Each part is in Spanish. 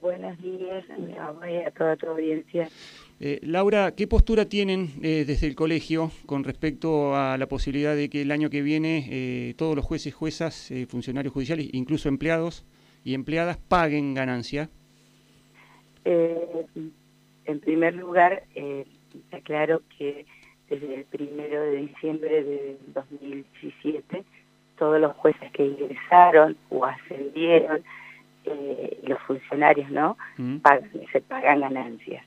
Buenos días a toda tu audiencia. Eh, Laura, ¿qué postura tienen eh, desde el colegio con respecto a la posibilidad de que el año que viene eh, todos los jueces, juezas, funcionarios judiciales, incluso empleados y empleadas, paguen ganancia? en primer lugar, está claro que desde el primero de diciembre de 2017, todos los jueces que ingresaron o ascendieron, los funcionarios, ¿no? Mm. se pagan ganancias.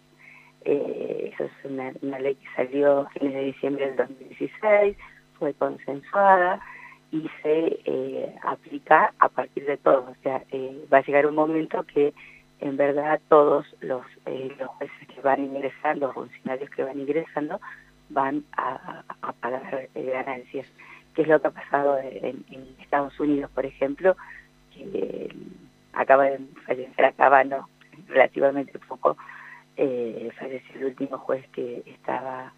Eh, eso es una, ley que salió a fines de diciembre del 2016, fue consensuada y se eh, aplica a partir de todo. O sea, eh, va a llegar un momento que en verdad todos los, los jueces que van ingresando, los funcionarios que van ingresando, van a, pagar ganancias. ¿Qué es lo que ha pasado en, Estados Unidos, por ejemplo? Que acaba de fallecer, acaba no, relativamente poco, eh, falleció el último juez que estaba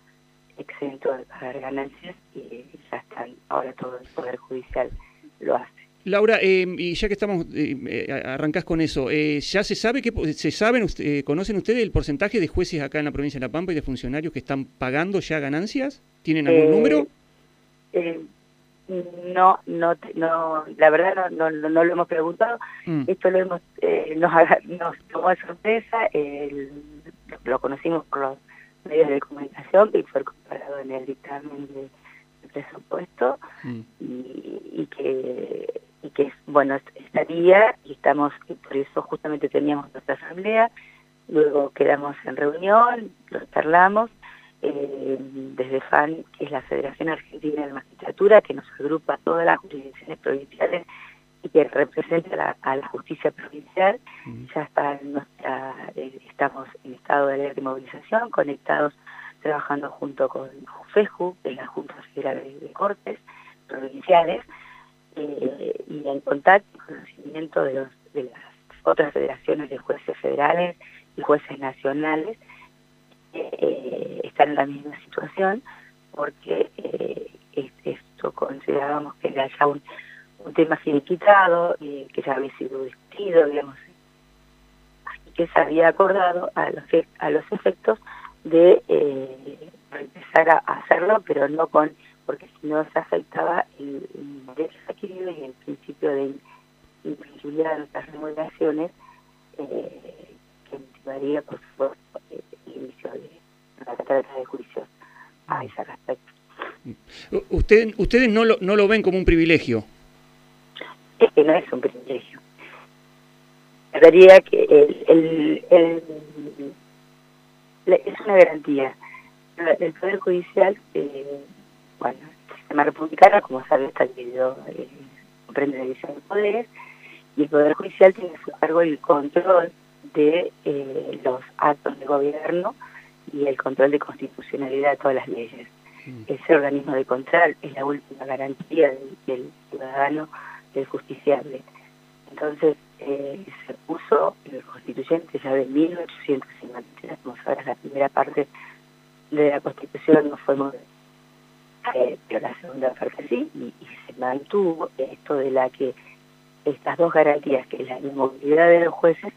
exento de pagar ganancias y ya están, ahora todo el Poder Judicial lo hace. Laura, eh, y ya que estamos, eh, eh arrancás con eso, eh, ¿ya se sabe, que se saben, conocen ustedes el porcentaje de jueces acá en la provincia de La Pampa y de funcionarios que están pagando ya ganancias? ¿Tienen algún número? No, no, no, la verdad no, no, no lo hemos preguntado. Mm. Esto lo hemos, nos, nos tomó de sorpresa. El, lo conocimos por los medios de comunicación que fue comparado en el dictamen de, presupuesto mm. y, que y que bueno estaría y estamos y por eso justamente teníamos nuestra asamblea luego quedamos en reunión lo charlamos eh, desde FAN que es la Federación Argentina de Magistratura que nos agrupa todas las jurisdicciones provinciales que representa a la justicia provincial. Ya está eh, estamos en estado de alerta de movilización, conectados, trabajando junto con FEJU, en la Junta Federal de, Cortes Provinciales, eh, y en contacto y conocimiento de, los, de las otras federaciones de jueces federales y jueces nacionales, eh, están en la misma situación, porque esto considerábamos que era ya un tema finiquitado, eh, que ya había sido discutido, digamos, y que se había acordado a los, a los efectos de eh, empezar a hacerlo, pero no con, porque si no se afectaba el, derecho adquirido y el principio de imposibilidad de nuestras remodelaciones, eh, que motivaría, por supuesto, el catarata de juicios a ese respecto. ¿Usted, ¿Ustedes no lo, no lo ven como un privilegio? es que no es un privilegio. La realidad que el, el, es una garantía. El Poder Judicial, eh, bueno, el sistema republicano, como sabe, está dividido, eh, comprende la división de poderes, y el Poder Judicial tiene a su cargo el control de eh, los actos de gobierno y el control de constitucionalidad de todas las leyes. Mm. Ese organismo de control es la última garantía del ciudadano del justiciable. Entonces eh, se puso el constituyente ya de 1853, como sabrás, la primera parte de la constitución no fue eh, pero la segunda parte sí, y, se mantuvo esto de la que estas dos garantías, que es la inmovilidad de los jueces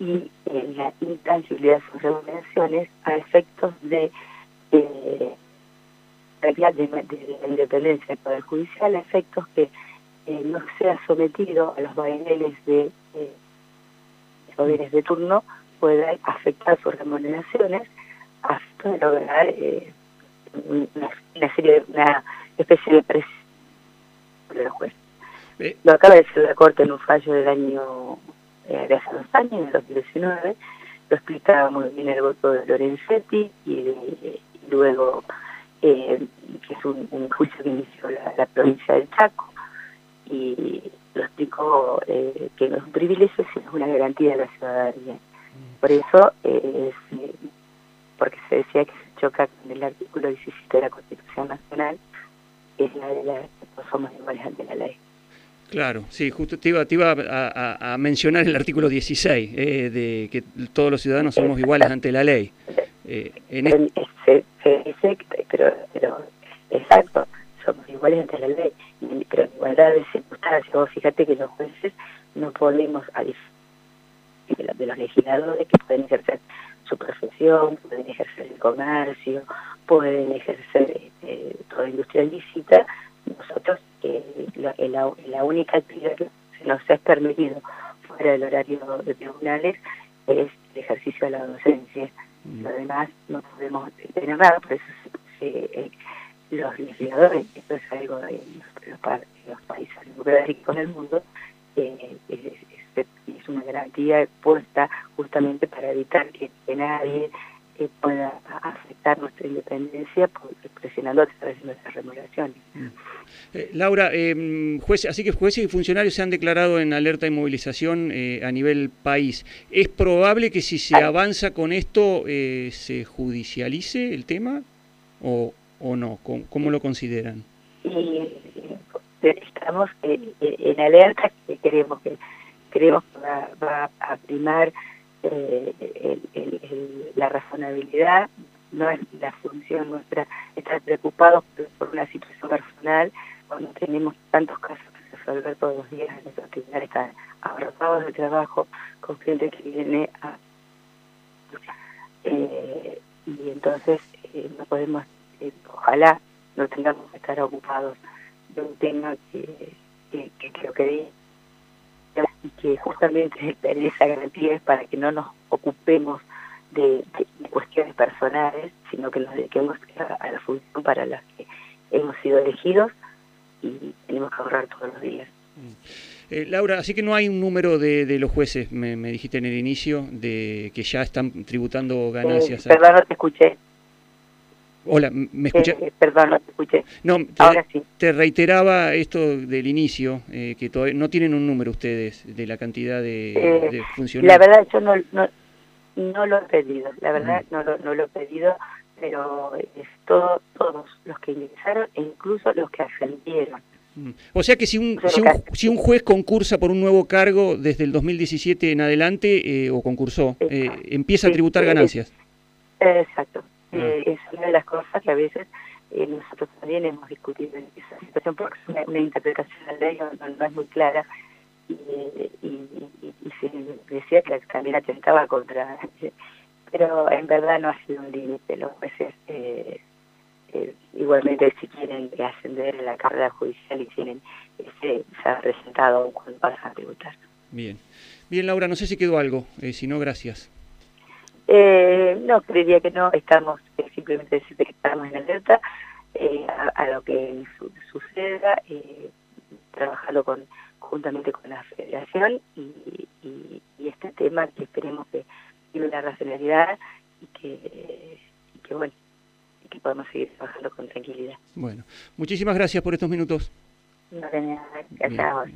y eh, la intangibilidad de sus remuneraciones a efectos de, eh, de, la independencia del Poder Judicial, a efectos que eh, no sea sometido a los vaivenes de eh, poderes de turno pueda afectar sus remuneraciones hasta lograr eh, una, serie de, una especie de presión de los jueces. Lo acaba de decir la Corte en un fallo del año de hace dos años, en el 2019, lo explicaba muy bien el voto de Lorenzetti y, luego que es un, juicio que inició la provincia del Chaco, y lo explico eh, que no es un privilegio, sino una garantía de la ciudadanía. Por eso, eh, eh, porque se decía que se choca con el artículo 17 de la Constitución Nacional, es la de la que somos iguales ante la ley. Claro, sí, justo te iba, te iba a, a, mencionar el artículo 16, de que todos los ciudadanos somos iguales ante la ley. en pero, pero exacto, somos iguales ante la ley pero en igualdad de circunstancias, fíjate que los jueces no podemos, a de la de los legisladores que pueden ejercer su profesión, pueden ejercer el comercio, pueden ejercer eh, toda industria lícita, eh, la, la, única actividad que se nos es permitido fuera del horario de tribunales es el ejercicio de la docencia. Mm. Lo demás no podemos tener nada, por eso eh, los legisladores, esto es algo de los, países democráticos del mundo, eh, es, una garantía puesta justamente para evitar que, nadie eh, pueda afectar nuestra independencia presionando a través de nuestras remuneraciones. Mm. Eh, Laura, eh, así que jueces y funcionarios se han declarado en alerta de movilización eh, a nivel país. ¿Es probable que si se avanza con esto eh, se judicialice el tema o, o no? ¿Cómo, lo consideran? Y, estamos en alerta que queremos que creemos que va, a primar la razonabilidad no es la función nuestra estar preocupados por, una situación personal cuando tenemos tantos casos que resolver todos los días en nuestros tribunales están abarrotados de trabajo con gente que viene a eh, y entonces eh, no podemos eh, ojalá no tengamos que estar ocupados de un tema que, que, creo que y que justamente esa garantía es para que no nos ocupemos de, cuestiones personales, sino que nos dediquemos a, la función para la que hemos sido elegidos y tenemos que ahorrar todos los días. Mm. Eh, Laura, así que no hay un número de, de los jueces, me, dijiste en el inicio, de que ya están tributando ganancias. Eh, perdón, no te escuché. Hola, ¿me escuché? Eh, perdón, no te escuché. No, te, Ahora sí. te reiteraba esto del inicio, que todavía no tienen un número ustedes de la cantidad de, de funcionarios. La verdad, yo no, no, no lo he pedido, la verdad no lo, no lo he pedido, pero es todo, todos los que ingresaron e incluso los que ascendieron. Mm. O sea que si un, si un, juez concursa por un nuevo cargo desde el 2017 en adelante, eh, o concursó, eh, empieza a tributar ganancias. exacto. Eh, es una de las cosas que a veces nosotros también hemos discutido en esa situación, porque una, interpretación de la ley no, es muy clara y, se decía que también atentaba contra... Pero en verdad no ha sido un límite. Los jueces, eh, eh, igualmente, si quieren ascender en la carrera judicial y tienen, ese, se ha presentado cuando pasan a tributar. Bien. Bien, Laura, no sé si quedó algo. Eh, si no, gracias. No, creería que no. Estamos simplemente estamos en alerta a, lo que suceda, trabajando con juntamente con la federación y, este tema que esperemos que tiene una racionalidad y que, y que bueno y que podamos seguir trabajando con tranquilidad. Bueno, muchísimas gracias por estos minutos. No de nada, gracias